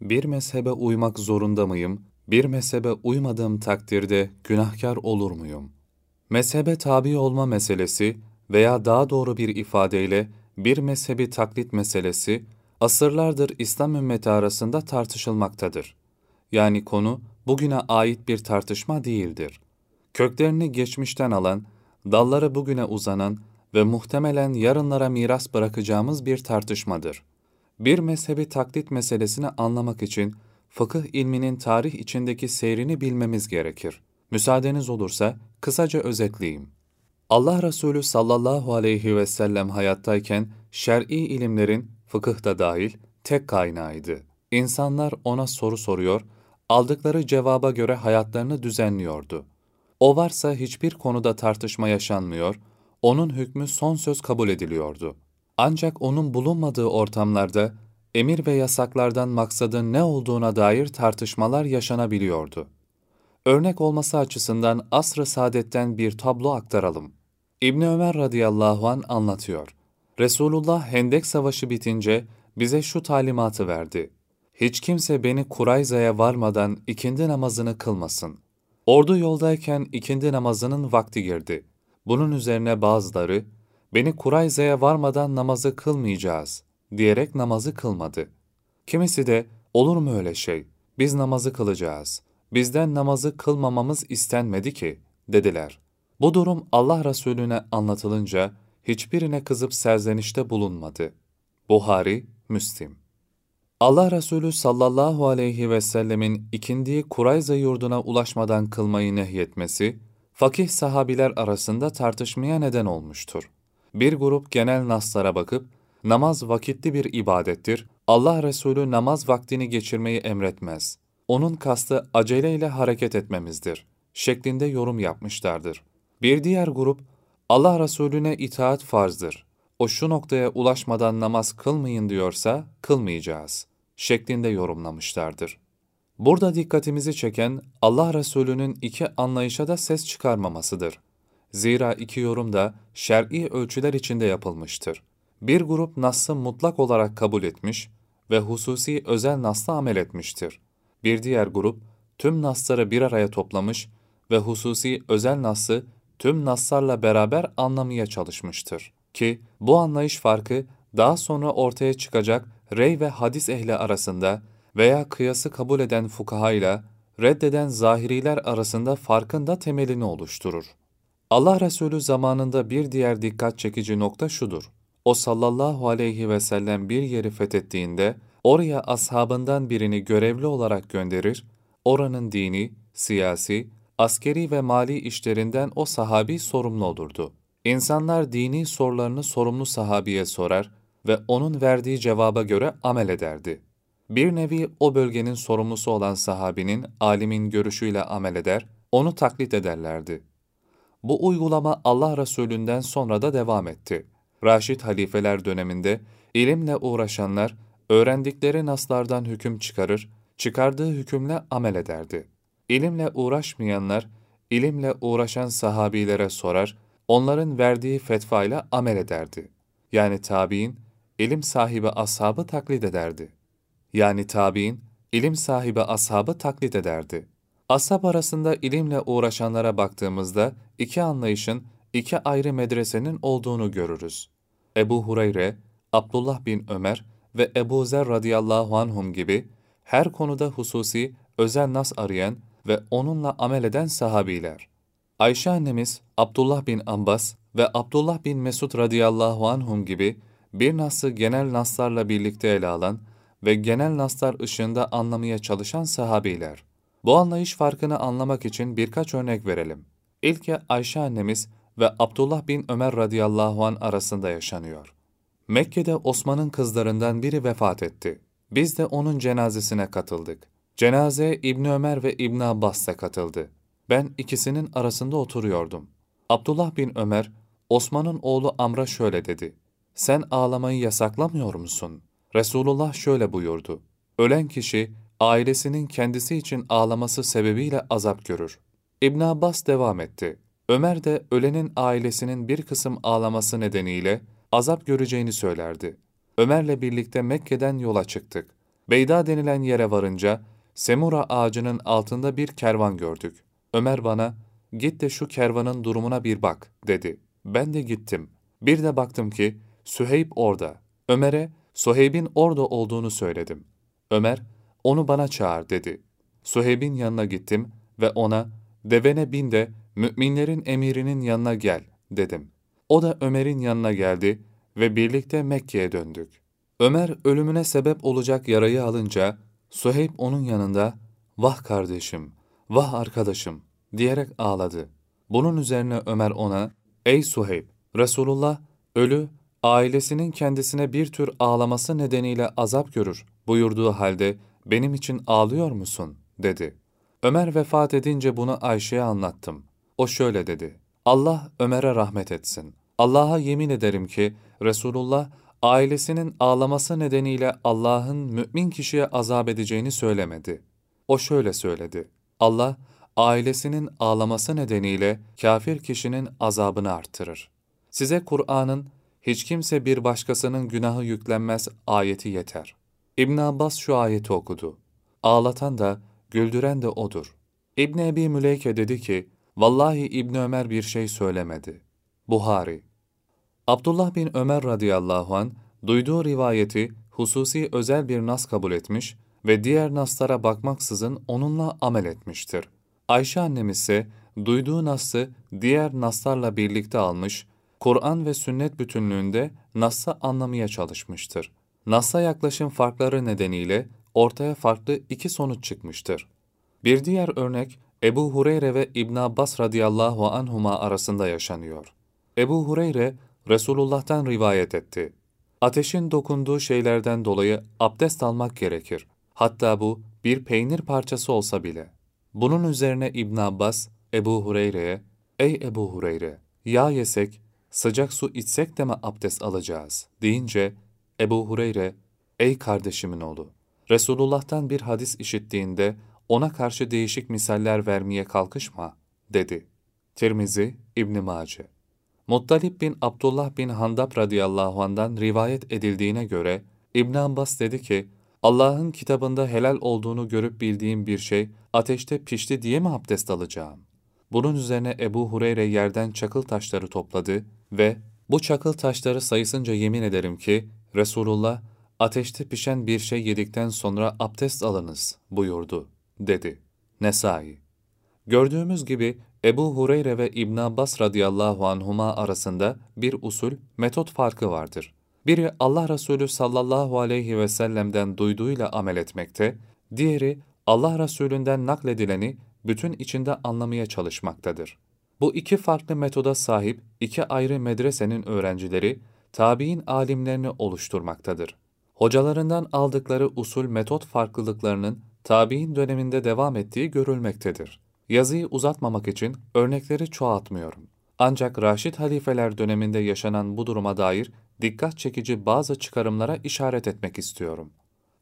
Bir mezhebe uymak zorunda mıyım? Bir mezhebe uymadığım takdirde günahkar olur muyum? Mezhebe tabi olma meselesi veya daha doğru bir ifadeyle bir mezhebi taklit meselesi asırlardır İslam ümmeti arasında tartışılmaktadır. Yani konu bugüne ait bir tartışma değildir. Köklerini geçmişten alan, dalları bugüne uzanan ve muhtemelen yarınlara miras bırakacağımız bir tartışmadır. Bir mezhebi taklit meselesini anlamak için fıkıh ilminin tarih içindeki seyrini bilmemiz gerekir. Müsaadeniz olursa kısaca özetleyeyim. Allah Resulü sallallahu aleyhi ve sellem hayattayken şer'i ilimlerin fıkıh da dahil tek kaynağıydı. İnsanlar ona soru soruyor, aldıkları cevaba göre hayatlarını düzenliyordu. O varsa hiçbir konuda tartışma yaşanmıyor, onun hükmü son söz kabul ediliyordu. Ancak onun bulunmadığı ortamlarda emir ve yasaklardan maksadın ne olduğuna dair tartışmalar yaşanabiliyordu. Örnek olması açısından asr-ı saadetten bir tablo aktaralım. İbn Ömer radıyallahu an anlatıyor. Resulullah Hendek Savaşı bitince bize şu talimatı verdi. Hiç kimse beni Kurayza'ya varmadan ikindi namazını kılmasın. Ordu yoldayken ikindi namazının vakti girdi. Bunun üzerine bazıları, beni Kurayza'ya varmadan namazı kılmayacağız diyerek namazı kılmadı. Kimisi de, olur mu öyle şey, biz namazı kılacağız, bizden namazı kılmamamız istenmedi ki, dediler. Bu durum Allah Resulüne anlatılınca, hiçbirine kızıp serzenişte bulunmadı. Buhari, Müslim Allah Resulü sallallahu aleyhi ve sellemin ikindiği Kurayza yurduna ulaşmadan kılmayı nehyetmesi, fakih sahabiler arasında tartışmaya neden olmuştur. Bir grup genel naslara bakıp, namaz vakitli bir ibadettir, Allah Resulü namaz vaktini geçirmeyi emretmez. Onun kastı aceleyle hareket etmemizdir, şeklinde yorum yapmışlardır. Bir diğer grup, Allah Resulüne itaat farzdır. O şu noktaya ulaşmadan namaz kılmayın diyorsa, kılmayacağız, şeklinde yorumlamışlardır. Burada dikkatimizi çeken Allah Resulü'nün iki anlayışa da ses çıkarmamasıdır. Zira iki yorum da şer'i ölçüler içinde yapılmıştır. Bir grup Nas'ı mutlak olarak kabul etmiş ve hususi özel Nas'la amel etmiştir. Bir diğer grup tüm Nas'ları bir araya toplamış ve hususi özel Nas'ı tüm Nas'larla beraber anlamaya çalışmıştır. Ki bu anlayış farkı daha sonra ortaya çıkacak rey ve hadis ehli arasında veya kıyası kabul eden fukahayla reddeden zahiriler arasında farkın da temelini oluşturur. Allah Resulü zamanında bir diğer dikkat çekici nokta şudur. O sallallahu aleyhi ve sellem bir yeri fethettiğinde oraya ashabından birini görevli olarak gönderir, oranın dini, siyasi, askeri ve mali işlerinden o sahabi sorumlu olurdu. İnsanlar dini sorularını sorumlu sahabiye sorar ve onun verdiği cevaba göre amel ederdi. Bir nevi o bölgenin sorumlusu olan sahabinin, alimin görüşüyle amel eder, onu taklit ederlerdi. Bu uygulama Allah Resulünden sonra da devam etti. Raşid halifeler döneminde ilimle uğraşanlar öğrendikleri naslardan hüküm çıkarır, çıkardığı hükümle amel ederdi. İlimle uğraşmayanlar, ilimle uğraşan sahabilere sorar, onların verdiği fetvayla amel ederdi. Yani tabi'in, ilim sahibi ashabı taklit ederdi. Yani tabi'in, ilim sahibi ashabı taklit ederdi. Ashab arasında ilimle uğraşanlara baktığımızda iki anlayışın, iki ayrı medresenin olduğunu görürüz. Ebu Hureyre, Abdullah bin Ömer ve Ebu Zer radıyallahu anhum gibi her konuda hususi, özel nas arayan ve onunla amel eden sahabiler. Ayşe annemiz, Abdullah bin Abbas ve Abdullah bin Mesud radıyallahu anhum gibi bir nası genel naslarla birlikte ele alan ve genel naslar ışığında anlamaya çalışan sahabiler. Bu anlayış farkını anlamak için birkaç örnek verelim. İlki Ayşe annemiz ve Abdullah bin Ömer radıyallahu an arasında yaşanıyor. Mekke'de Osman'ın kızlarından biri vefat etti. Biz de onun cenazesine katıldık. Cenazeye İbni Ömer ve İbn Abbas da katıldı. Ben ikisinin arasında oturuyordum. Abdullah bin Ömer, Osman'ın oğlu Amr'a şöyle dedi. Sen ağlamayı yasaklamıyor musun? Resulullah şöyle buyurdu. Ölen kişi ailesinin kendisi için ağlaması sebebiyle azap görür. İbn Abbas devam etti. Ömer de ölenin ailesinin bir kısım ağlaması nedeniyle azap göreceğini söylerdi. Ömer'le birlikte Mekke'den yola çıktık. Beyda denilen yere varınca, Semura ağacının altında bir kervan gördük. Ömer bana, git de şu kervanın durumuna bir bak, dedi. Ben de gittim. Bir de baktım ki, Süheyb orada. Ömer'e, Suheyb'in orada olduğunu söyledim. Ömer, onu bana çağır, dedi. Suheyb'in yanına gittim ve ona, devene bin de müminlerin emirinin yanına gel, dedim. O da Ömer'in yanına geldi ve birlikte Mekke'ye döndük. Ömer ölümüne sebep olacak yarayı alınca, Suheyb onun yanında, vah kardeşim, vah arkadaşım diyerek ağladı. Bunun üzerine Ömer ona, ey Suheyb, Resulullah ölü, ailesinin kendisine bir tür ağlaması nedeniyle azap görür buyurduğu halde benim için ağlıyor musun? dedi. Ömer vefat edince bunu Ayşe'ye anlattım. O şöyle dedi. Allah Ömer'e rahmet etsin. Allah'a yemin ederim ki Resulullah ailesinin ağlaması nedeniyle Allah'ın mümin kişiye azap edeceğini söylemedi. O şöyle söyledi. Allah ailesinin ağlaması nedeniyle kafir kişinin azabını arttırır. Size Kur'an'ın hiç kimse bir başkasının günahı yüklenmez ayeti yeter. İbn Abbas şu ayeti okudu. Ağlatan da, güldüren de odur. İbn Ebi Müleyke dedi ki, Vallahi İbn Ömer bir şey söylemedi. Buhari Abdullah bin Ömer radıyallahu an duyduğu rivayeti hususi özel bir nas kabul etmiş ve diğer naslara bakmaksızın onunla amel etmiştir. Ayşe annemiz ise duyduğu nası diğer naslarla birlikte almış, Kur'an ve sünnet bütünlüğünde nası anlamaya çalışmıştır. Nas'a yaklaşım farkları nedeniyle ortaya farklı iki sonuç çıkmıştır. Bir diğer örnek Ebu Hureyre ve İbn Abbas radıyallahu anhuma arasında yaşanıyor. Ebu Hureyre Resulullah'tan rivayet etti. Ateşin dokunduğu şeylerden dolayı abdest almak gerekir. Hatta bu bir peynir parçası olsa bile. Bunun üzerine İbn Abbas Ebu Hureyre'ye, "Ey Ebu Hureyre, yağ yesek, sıcak su içsek de mi abdest alacağız?" deyince Ebu Hureyre, "Ey kardeşimin oğlu, Resulullah'tan bir hadis işittiğinde ona karşı değişik misaller vermeye kalkışma." dedi. Tirmizi, İbn Mace Muttalip bin Abdullah bin Handab radıyallahu andan rivayet edildiğine göre İbn Abbas dedi ki, Allah'ın kitabında helal olduğunu görüp bildiğim bir şey ateşte pişti diye mi abdest alacağım? Bunun üzerine Ebu Hureyre yerden çakıl taşları topladı ve bu çakıl taşları sayısınca yemin ederim ki Resulullah ateşte pişen bir şey yedikten sonra abdest alınız buyurdu dedi. Nesai Gördüğümüz gibi Ebu Hureyre ve İbn Abbas radıyallahu anhuma arasında bir usul, metot farkı vardır. Biri Allah Resulü sallallahu aleyhi ve sellem'den duyduğuyla amel etmekte, diğeri Allah Resulünden nakledileni bütün içinde anlamaya çalışmaktadır. Bu iki farklı metoda sahip iki ayrı medresenin öğrencileri, tabi'in alimlerini oluşturmaktadır. Hocalarından aldıkları usul metot farklılıklarının tabi'in döneminde devam ettiği görülmektedir. Yazıyı uzatmamak için örnekleri çoğaltmıyorum. Ancak Raşid halifeler döneminde yaşanan bu duruma dair dikkat çekici bazı çıkarımlara işaret etmek istiyorum.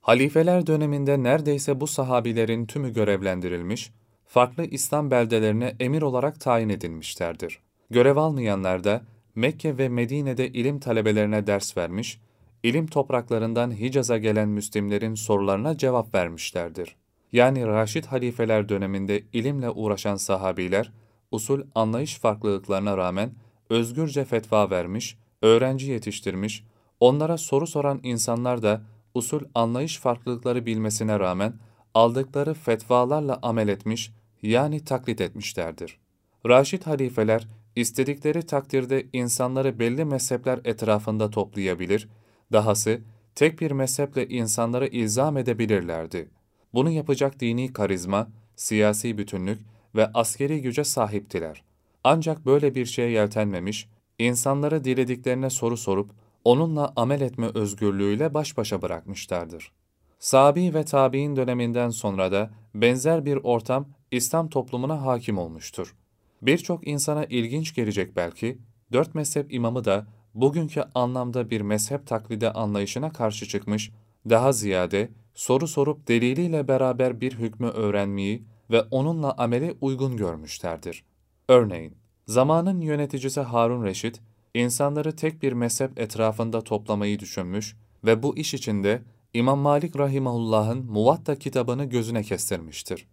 Halifeler döneminde neredeyse bu sahabilerin tümü görevlendirilmiş, farklı İslam beldelerine emir olarak tayin edilmişlerdir. Görev almayanlar da Mekke ve Medine'de ilim talebelerine ders vermiş, ilim topraklarından Hicaz'a gelen Müslimlerin sorularına cevap vermişlerdir. Yani Raşid halifeler döneminde ilimle uğraşan sahabiler, usul anlayış farklılıklarına rağmen özgürce fetva vermiş, öğrenci yetiştirmiş, onlara soru soran insanlar da usul anlayış farklılıkları bilmesine rağmen aldıkları fetvalarla amel etmiş, yani taklit etmişlerdir. Raşid halifeler, istedikleri takdirde insanları belli mezhepler etrafında toplayabilir, dahası tek bir mezheple insanları ilzam edebilirlerdi. Bunu yapacak dini karizma, siyasi bütünlük ve askeri güce sahiptiler. Ancak böyle bir şeye yeltenmemiş, insanları dilediklerine soru sorup onunla amel etme özgürlüğüyle baş başa bırakmışlardır. Sabi ve tabi'in döneminden sonra da benzer bir ortam İslam toplumuna hakim olmuştur. Birçok insana ilginç gelecek belki, dört mezhep imamı da bugünkü anlamda bir mezhep taklidi anlayışına karşı çıkmış, daha ziyade soru sorup deliliyle beraber bir hükmü öğrenmeyi ve onunla ameli uygun görmüşlerdir. Örneğin, zamanın yöneticisi Harun Reşit, insanları tek bir mezhep etrafında toplamayı düşünmüş ve bu iş içinde İmam Malik Rahimahullah'ın Muvatta kitabını gözüne kestirmiştir.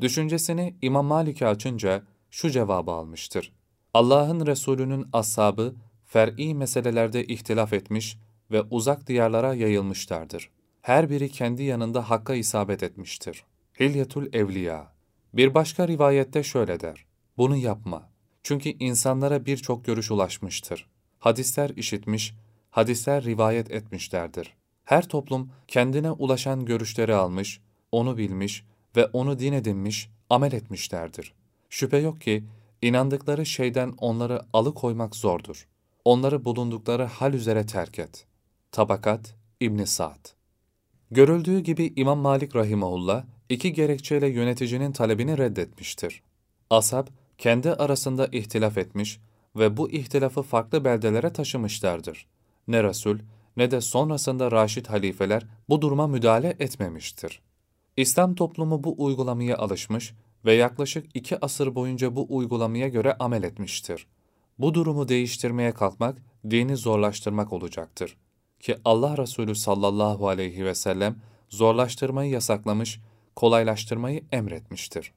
Düşüncesini İmam Malik'e açınca şu cevabı almıştır. Allah'ın Resulü'nün ashabı fer'i meselelerde ihtilaf etmiş ve uzak diyarlara yayılmışlardır. Her biri kendi yanında hakka isabet etmiştir. Hilyetul Evliya Bir başka rivayette şöyle der. Bunu yapma. Çünkü insanlara birçok görüş ulaşmıştır. Hadisler işitmiş, hadisler rivayet etmişlerdir. Her toplum kendine ulaşan görüşleri almış, onu bilmiş ve onu din edinmiş, amel etmişlerdir. Şüphe yok ki inandıkları şeyden onları alıkoymak zordur. Onları bulundukları hal üzere terk et. Tabakat İbn Sa'd Görüldüğü gibi İmam Malik rahimehullah iki gerekçeyle yöneticinin talebini reddetmiştir. Asap kendi arasında ihtilaf etmiş ve bu ihtilafı farklı beldelere taşımışlardır. Ne Resul ne de sonrasında Raşid halifeler bu duruma müdahale etmemiştir. İslam toplumu bu uygulamaya alışmış ve yaklaşık iki asır boyunca bu uygulamaya göre amel etmiştir. Bu durumu değiştirmeye kalkmak, dini zorlaştırmak olacaktır. Ki Allah Resulü sallallahu aleyhi ve sellem zorlaştırmayı yasaklamış, kolaylaştırmayı emretmiştir.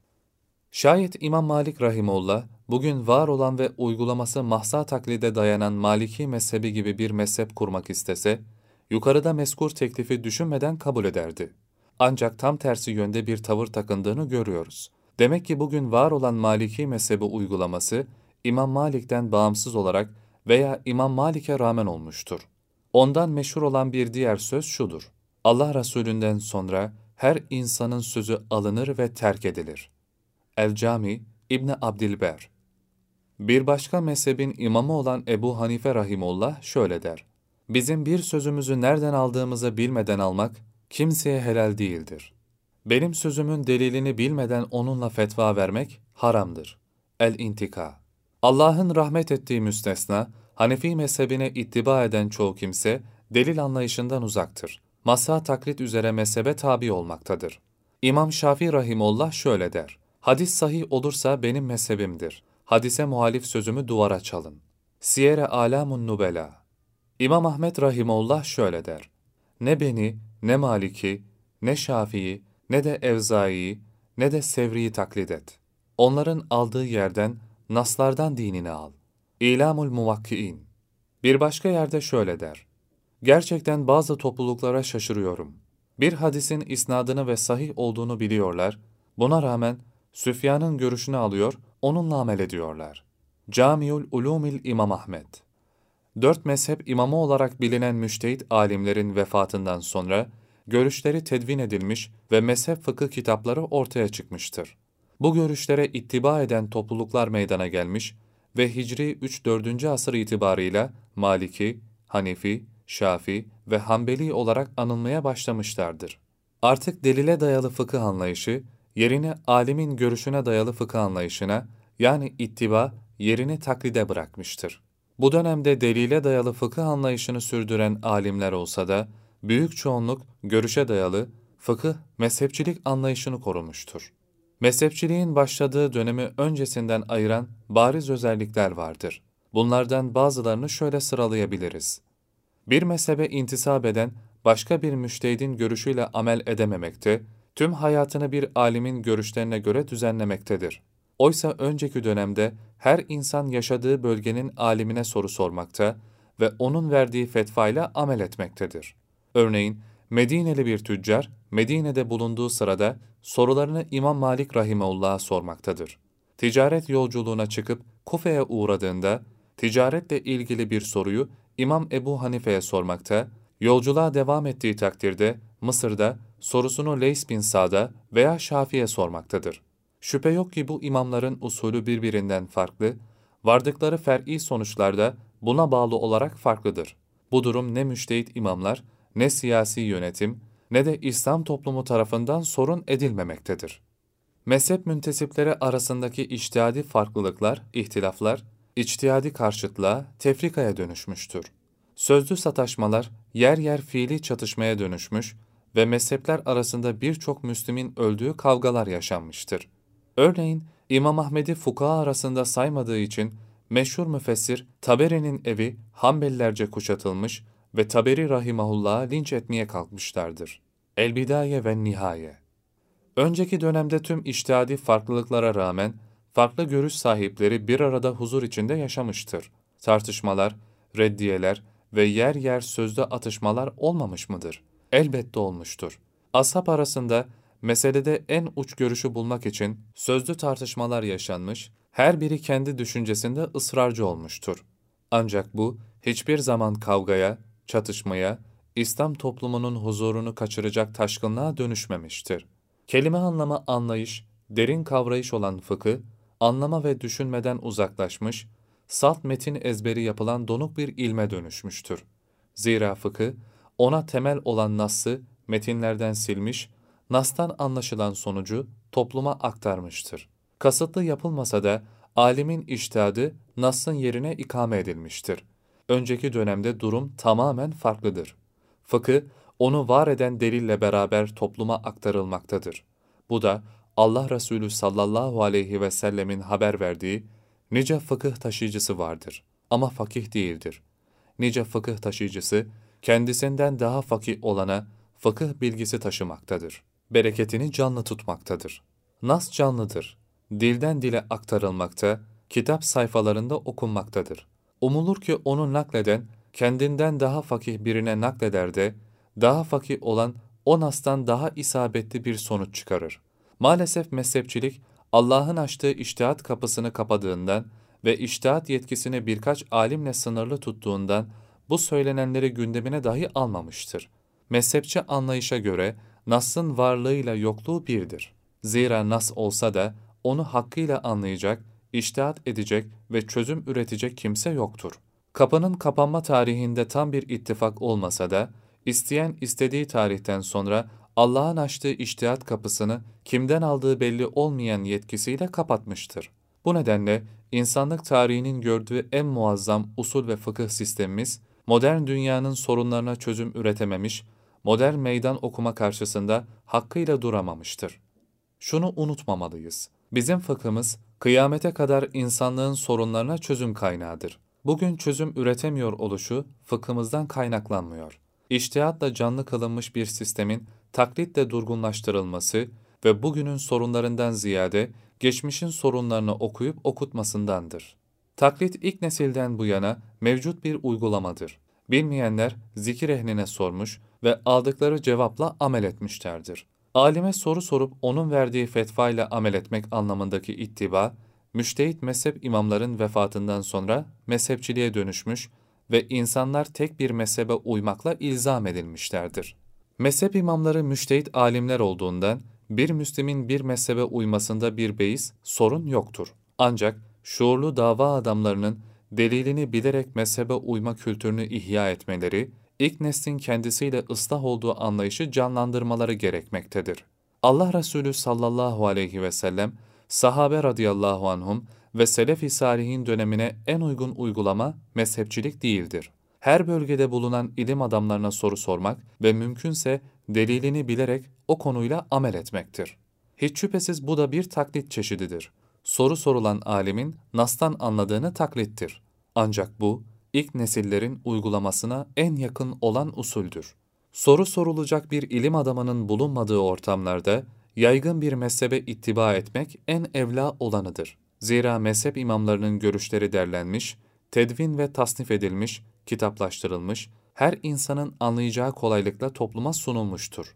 Şayet İmam Malik Rahimullah, bugün var olan ve uygulaması mahsa taklide dayanan Maliki mezhebi gibi bir mezhep kurmak istese, yukarıda meskur teklifi düşünmeden kabul ederdi. Ancak tam tersi yönde bir tavır takındığını görüyoruz. Demek ki bugün var olan Maliki mezhebi uygulaması, İmam Malik'ten bağımsız olarak veya İmam Malik'e rağmen olmuştur. Ondan meşhur olan bir diğer söz şudur. Allah Resulünden sonra her insanın sözü alınır ve terk edilir. El-Cami İbni Abdilber Bir başka mezhebin imamı olan Ebu Hanife Rahimullah şöyle der. Bizim bir sözümüzü nereden aldığımızı bilmeden almak kimseye helal değildir. Benim sözümün delilini bilmeden onunla fetva vermek haramdır. El-İntika Allah'ın rahmet ettiği müstesna, Hanefi mezhebine ittiba eden çoğu kimse, delil anlayışından uzaktır. Masa taklit üzere mezhebe tabi olmaktadır. İmam Şafii Rahimullah şöyle der. Hadis sahih olursa benim mezhebimdir. Hadise muhalif sözümü duvara çalın. Siyere alamun nubela. İmam Ahmet Rahimullah şöyle der. Ne beni, ne Maliki, ne Şafii, ne de Evzai'yi, ne de Sevri'yi taklit et. Onların aldığı yerden, naslardan dinini al. İlamul Muvakki'in. Bir başka yerde şöyle der. Gerçekten bazı topluluklara şaşırıyorum. Bir hadisin isnadını ve sahih olduğunu biliyorlar, buna rağmen Süfyan'ın görüşünü alıyor, onunla amel ediyorlar. Camiul Ulumil İmam Ahmet Dört mezhep imamı olarak bilinen müştehit alimlerin vefatından sonra, görüşleri tedvin edilmiş ve mezhep fıkıh kitapları ortaya çıkmıştır. Bu görüşlere ittiba eden topluluklar meydana gelmiş ve Hicri 3-4. asır itibarıyla Maliki, Hanefi, Şafi ve Hanbeli olarak anılmaya başlamışlardır. Artık delile dayalı fıkıh anlayışı, yerini alimin görüşüne dayalı fıkıh anlayışına, yani ittiba, yerini taklide bırakmıştır. Bu dönemde delile dayalı fıkıh anlayışını sürdüren alimler olsa da, büyük çoğunluk görüşe dayalı, fıkıh, mezhepçilik anlayışını korumuştur. Mezhepçiliğin başladığı dönemi öncesinden ayıran bariz özellikler vardır. Bunlardan bazılarını şöyle sıralayabiliriz. Bir mezhebe intisap eden başka bir müştehidin görüşüyle amel edememekte, tüm hayatını bir alimin görüşlerine göre düzenlemektedir. Oysa önceki dönemde her insan yaşadığı bölgenin alimine soru sormakta ve onun verdiği fetvayla amel etmektedir. Örneğin Medineli bir tüccar, Medine'de bulunduğu sırada sorularını İmam Malik Rahimeullah'a sormaktadır. Ticaret yolculuğuna çıkıp Kufe'ye uğradığında, ticaretle ilgili bir soruyu İmam Ebu Hanife'ye sormakta, yolculuğa devam ettiği takdirde Mısır'da sorusunu Leys bin Sa'da veya Şafi'ye sormaktadır. Şüphe yok ki bu imamların usulü birbirinden farklı, vardıkları fer'i sonuçlarda buna bağlı olarak farklıdır. Bu durum ne müştehit imamlar, ne siyasi yönetim, ne de İslam toplumu tarafından sorun edilmemektedir. Mezhep müntesipleri arasındaki içtihadi farklılıklar, ihtilaflar, içtihadi karşıtlığa, tefrikaya dönüşmüştür. Sözlü sataşmalar yer yer fiili çatışmaya dönüşmüş ve mezhepler arasında birçok Müslümin öldüğü kavgalar yaşanmıştır. Örneğin İmam Ahmed'i fukaha arasında saymadığı için meşhur müfessir Taberi'nin evi Hanbelilerce kuşatılmış ve Taberi rahimahullah'ı linç etmeye kalkmışlardır. El-Bidaye ve Nihaye Önceki dönemde tüm iştihadi farklılıklara rağmen farklı görüş sahipleri bir arada huzur içinde yaşamıştır. Tartışmalar, reddiyeler ve yer yer sözde atışmalar olmamış mıdır? Elbette olmuştur. Ashab arasında meselede en uç görüşü bulmak için sözlü tartışmalar yaşanmış, her biri kendi düşüncesinde ısrarcı olmuştur. Ancak bu hiçbir zaman kavgaya, çatışmaya, İslam toplumunun huzurunu kaçıracak taşkınlığa dönüşmemiştir. Kelime anlama anlayış, derin kavrayış olan fıkı, anlama ve düşünmeden uzaklaşmış, salt metin ezberi yapılan donuk bir ilme dönüşmüştür. Zira fıkı, ona temel olan Nas'ı metinlerden silmiş, Nas'tan anlaşılan sonucu topluma aktarmıştır. Kasıtlı yapılmasa da alimin iştihadı Nas'ın yerine ikame edilmiştir. Önceki dönemde durum tamamen farklıdır. Fıkı, onu var eden delille beraber topluma aktarılmaktadır. Bu da Allah Resulü sallallahu aleyhi ve sellemin haber verdiği nice fıkıh taşıyıcısı vardır ama fakih değildir. Nice fıkıh taşıyıcısı kendisinden daha fakih olana fıkıh bilgisi taşımaktadır. Bereketini canlı tutmaktadır. Nas canlıdır. Dilden dile aktarılmakta, kitap sayfalarında okunmaktadır. Umulur ki onu nakleden kendinden daha fakih birine nakleder de, daha fakih olan o nastan daha isabetli bir sonuç çıkarır. Maalesef mezhepçilik, Allah'ın açtığı iştihat kapısını kapadığından ve iştihat yetkisini birkaç alimle sınırlı tuttuğundan bu söylenenleri gündemine dahi almamıştır. Mezhepçi anlayışa göre Nas'ın varlığıyla yokluğu birdir. Zira Nas olsa da onu hakkıyla anlayacak, iştihat edecek ve çözüm üretecek kimse yoktur. Kapının kapanma tarihinde tam bir ittifak olmasa da, isteyen istediği tarihten sonra Allah'ın açtığı iştihat kapısını kimden aldığı belli olmayan yetkisiyle kapatmıştır. Bu nedenle insanlık tarihinin gördüğü en muazzam usul ve fıkıh sistemimiz, modern dünyanın sorunlarına çözüm üretememiş, modern meydan okuma karşısında hakkıyla duramamıştır. Şunu unutmamalıyız. Bizim fıkhımız, kıyamete kadar insanlığın sorunlarına çözüm kaynağıdır. Bugün çözüm üretemiyor oluşu fıkhımızdan kaynaklanmıyor. İştihatla canlı kılınmış bir sistemin taklitle durgunlaştırılması ve bugünün sorunlarından ziyade geçmişin sorunlarını okuyup okutmasındandır. Taklit ilk nesilden bu yana mevcut bir uygulamadır. Bilmeyenler zikir ehline sormuş ve aldıkları cevapla amel etmişlerdir. Alime soru sorup onun verdiği fetva ile amel etmek anlamındaki ittiba, müştehit mezhep imamların vefatından sonra mezhepçiliğe dönüşmüş ve insanlar tek bir mezhebe uymakla ilzam edilmişlerdir. Mezhep imamları müştehit alimler olduğundan bir Müslim'in bir mezhebe uymasında bir beis, sorun yoktur. Ancak şuurlu dava adamlarının delilini bilerek mezhebe uyma kültürünü ihya etmeleri, ilk neslin kendisiyle ıslah olduğu anlayışı canlandırmaları gerekmektedir. Allah Resulü sallallahu aleyhi ve sellem, sahabe radıyallahu anhum ve selef-i salihin dönemine en uygun uygulama mezhepçilik değildir. Her bölgede bulunan ilim adamlarına soru sormak ve mümkünse delilini bilerek o konuyla amel etmektir. Hiç şüphesiz bu da bir taklit çeşididir. Soru sorulan alimin nastan anladığını taklittir. Ancak bu, ilk nesillerin uygulamasına en yakın olan usuldür. Soru sorulacak bir ilim adamının bulunmadığı ortamlarda yaygın bir mezhebe ittiba etmek en evla olanıdır. Zira mezhep imamlarının görüşleri derlenmiş, tedvin ve tasnif edilmiş, kitaplaştırılmış, her insanın anlayacağı kolaylıkla topluma sunulmuştur.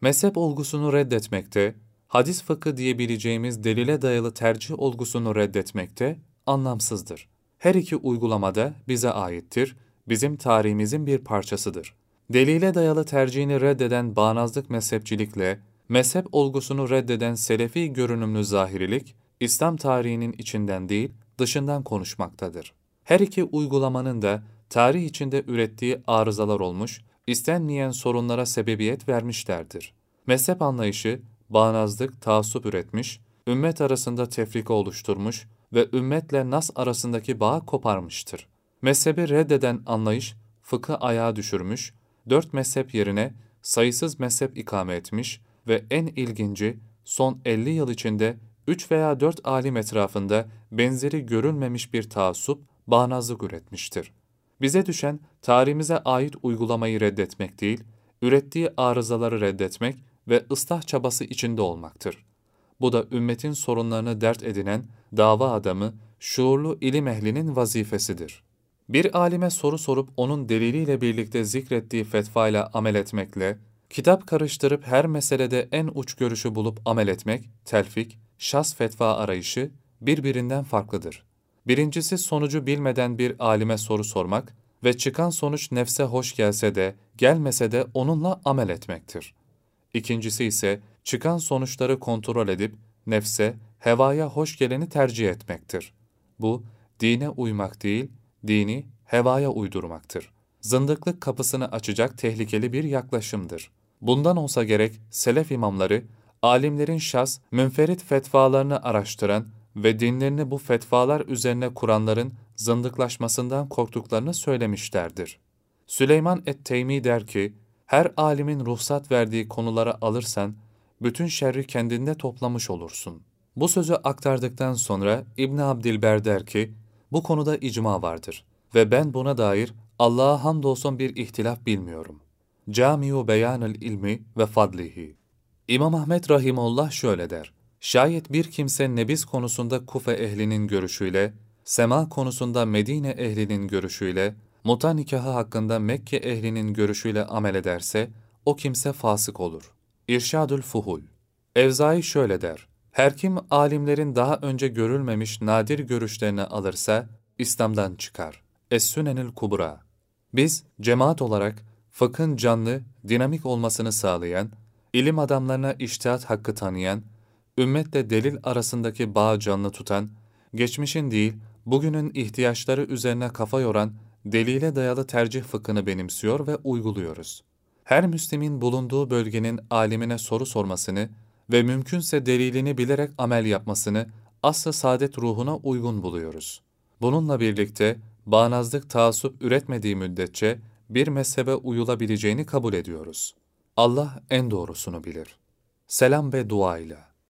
Mezhep olgusunu reddetmekte, hadis fıkı diyebileceğimiz delile dayalı tercih olgusunu reddetmekte anlamsızdır. Her iki uygulamada bize aittir, bizim tarihimizin bir parçasıdır. Delile dayalı tercihini reddeden bağnazlık mezhepçilikle, mezhep olgusunu reddeden selefi görünümlü zahirilik, İslam tarihinin içinden değil, dışından konuşmaktadır. Her iki uygulamanın da tarih içinde ürettiği arızalar olmuş, istenmeyen sorunlara sebebiyet vermişlerdir. Mezhep anlayışı, bağnazlık, taassup üretmiş, ümmet arasında tefrika oluşturmuş ve ümmetle nas arasındaki bağı koparmıştır. Mezhebi reddeden anlayış, fıkı ayağa düşürmüş, dört mezhep yerine sayısız mezhep ikame etmiş ve en ilginci son 50 yıl içinde üç veya dört alim etrafında benzeri görülmemiş bir taassup, bağnazlık üretmiştir. Bize düşen tarihimize ait uygulamayı reddetmek değil, ürettiği arızaları reddetmek ve ıslah çabası içinde olmaktır. Bu da ümmetin sorunlarını dert edinen dava adamı, şuurlu ilim ehlinin vazifesidir. Bir alime soru sorup onun deliliyle birlikte zikrettiği fetvayla amel etmekle, kitap karıştırıp her meselede en uç görüşü bulup amel etmek, telfik, şas fetva arayışı birbirinden farklıdır. Birincisi sonucu bilmeden bir alime soru sormak ve çıkan sonuç nefse hoş gelse de, gelmese de onunla amel etmektir. İkincisi ise çıkan sonuçları kontrol edip nefse, hevaya hoş geleni tercih etmektir. Bu, dine uymak değil, dini hevaya uydurmaktır. Zındıklık kapısını açacak tehlikeli bir yaklaşımdır. Bundan olsa gerek selef imamları, alimlerin şas, münferit fetvalarını araştıran ve dinlerini bu fetvalar üzerine kuranların zındıklaşmasından korktuklarını söylemişlerdir. Süleyman et-Teymi der ki, her alimin ruhsat verdiği konulara alırsan, bütün şerri kendinde toplamış olursun. Bu sözü aktardıktan sonra İbn Abdilber der ki, bu konuda icma vardır ve ben buna dair Allah'a hamdolsun bir ihtilaf bilmiyorum. Camiu beyanil ilmi ve fadlihi. İmam Ahmet Rahimullah şöyle der. Şayet bir kimse nebiz konusunda Kufe ehlinin görüşüyle, sema konusunda Medine ehlinin görüşüyle, muta nikahı hakkında Mekke ehlinin görüşüyle amel ederse, o kimse fasık olur. İrşadül Fuhul Evzai şöyle der. Her kim alimlerin daha önce görülmemiş nadir görüşlerini alırsa, İslam'dan çıkar. Es-Sünenül Kubra Biz, cemaat olarak, fıkhın canlı, dinamik olmasını sağlayan, ilim adamlarına iştihat hakkı tanıyan, ümmetle delil arasındaki bağı canlı tutan, geçmişin değil, bugünün ihtiyaçları üzerine kafa yoran, delile dayalı tercih fıkhını benimsiyor ve uyguluyoruz. Her Müslim'in bulunduğu bölgenin alimine soru sormasını ve mümkünse delilini bilerek amel yapmasını aslı saadet ruhuna uygun buluyoruz. Bununla birlikte bağnazlık taassup üretmediği müddetçe bir mezhebe uyulabileceğini kabul ediyoruz. Allah en doğrusunu bilir. Selam ve dua ile.